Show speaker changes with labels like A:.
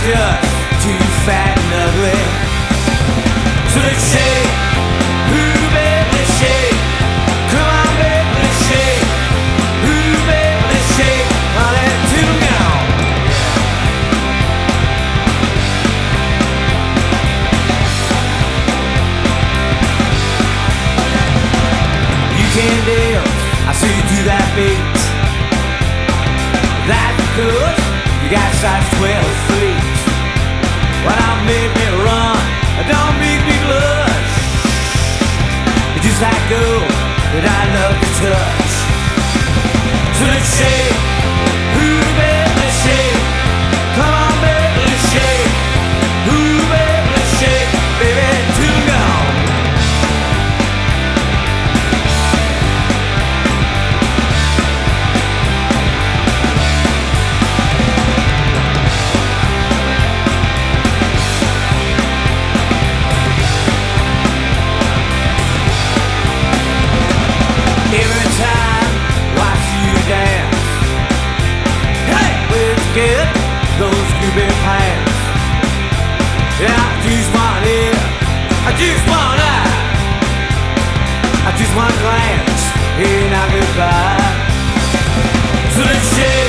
A: just too fat and ugly. So shake, shake? Come on, baby, let's shake. Shake? Now. You can dance, I see you do that beat. That's good got size 12 feet. Well, don't make me run, don't make me blush. You're just that girl that I love to touch. So let's shake, Just one glance, he I goodbye. So.